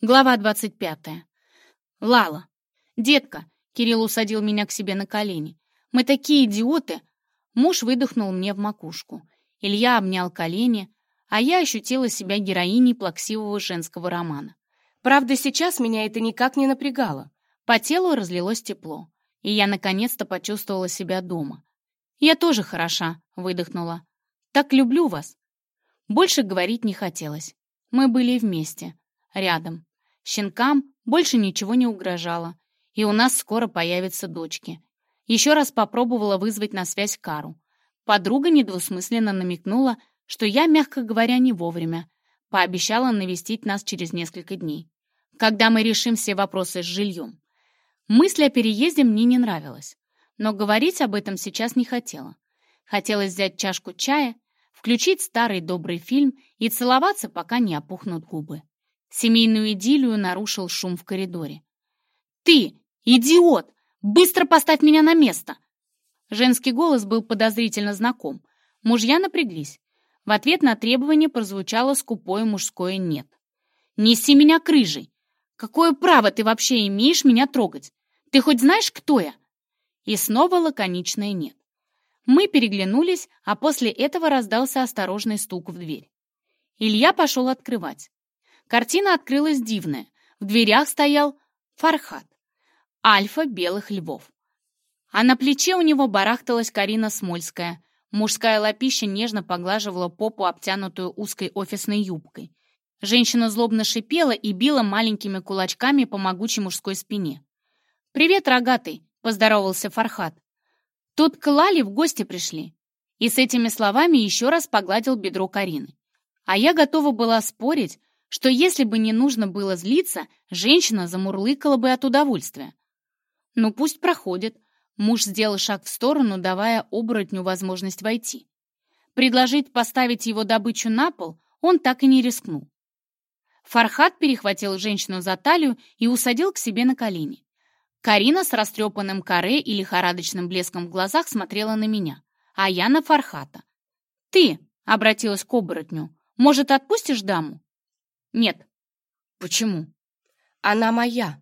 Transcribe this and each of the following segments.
Глава 25. Лала. «Детка!» — Кирилл усадил меня к себе на колени. «Мы такие идиоты!» Муж выдохнул мне в макушку. Илья обнял колени, а я ощутила себя героиней плаксивого женского романа. Правда, сейчас меня это никак не напрягало. По телу разлилось тепло, и я наконец-то почувствовала себя дома. «Я тоже хороша», — выдохнула. «Так люблю вас». Больше говорить не хотелось. Мы были вместе, рядом. Щенкам больше ничего не угрожало, и у нас скоро появятся дочки. Еще раз попробовала вызвать на связь Кару. Подруга недвусмысленно намекнула, что я, мягко говоря, не вовремя. Пообещала навестить нас через несколько дней, когда мы решим все вопросы с жильем. Мысль о переезде мне не нравилась, но говорить об этом сейчас не хотела. Хотелось взять чашку чая, включить старый добрый фильм и целоваться, пока не опухнут губы. Семейную идиллию нарушил шум в коридоре. «Ты, идиот! Быстро поставь меня на место!» Женский голос был подозрительно знаком. Мужья напряглись. В ответ на требование прозвучало скупое мужское «нет». «Неси меня к рыжей! Какое право ты вообще имеешь меня трогать? Ты хоть знаешь, кто я?» И снова лаконичное «нет». Мы переглянулись, а после этого раздался осторожный стук в дверь. Илья пошел открывать. Картина открылась дивная. В дверях стоял Фархат, альфа белых львов. А на плече у него барахталась Карина Смольская. Мужская лапища нежно поглаживала попу, обтянутую узкой офисной юбкой. Женщина злобно шипела и била маленькими кулачками по могучей мужской спине. «Привет, рогатый!» — поздоровался Фархат. «Тут к Лале в гости пришли». И с этими словами еще раз погладил бедро Карины. А я готова была спорить, что если бы не нужно было злиться, женщина замурлыкала бы от удовольствия. Ну пусть проходит. Муж сделал шаг в сторону, давая оборотню возможность войти. Предложить поставить его добычу на пол он так и не рискнул. Фархат перехватил женщину за талию и усадил к себе на колени. Карина с растрепанным каре и лихорадочным блеском в глазах смотрела на меня, а я на Фархата. «Ты», — обратилась к оборотню, — «может, отпустишь даму?» «Нет». «Почему?» «Она моя».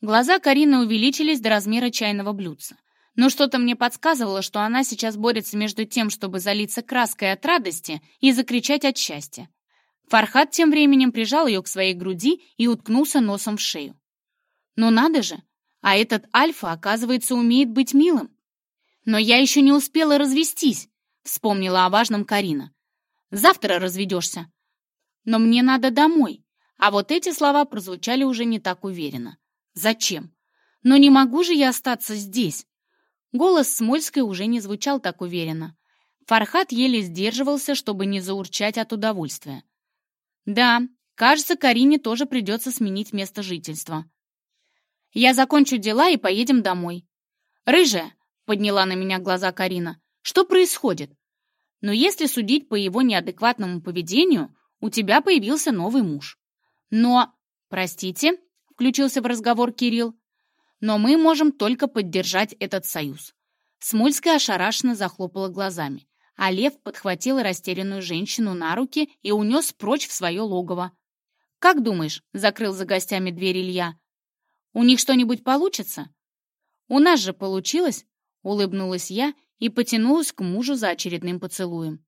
Глаза Карины увеличились до размера чайного блюдца. Но что-то мне подсказывало, что она сейчас борется между тем, чтобы залиться краской от радости и закричать от счастья. Фархат тем временем прижал ее к своей груди и уткнулся носом в шею. «Ну надо же! А этот Альфа, оказывается, умеет быть милым!» «Но я еще не успела развестись», — вспомнила о важном Карина. «Завтра разведешься», но мне надо домой. А вот эти слова прозвучали уже не так уверенно. Зачем? Но не могу же я остаться здесь. Голос Смольской уже не звучал так уверенно. Фархат еле сдерживался, чтобы не заурчать от удовольствия. Да, кажется, Карине тоже придется сменить место жительства. Я закончу дела и поедем домой. Рыжая, подняла на меня глаза Карина, что происходит? Но если судить по его неадекватному поведению, у тебя появился новый муж. Но, простите, включился в разговор Кирилл, но мы можем только поддержать этот союз. Смольская ошарашенно захлопала глазами, а Лев подхватил растерянную женщину на руки и унес прочь в свое логово. «Как думаешь?» — закрыл за гостями дверь Илья. «У них что-нибудь получится?» «У нас же получилось!» — улыбнулась я и потянулась к мужу за очередным поцелуем.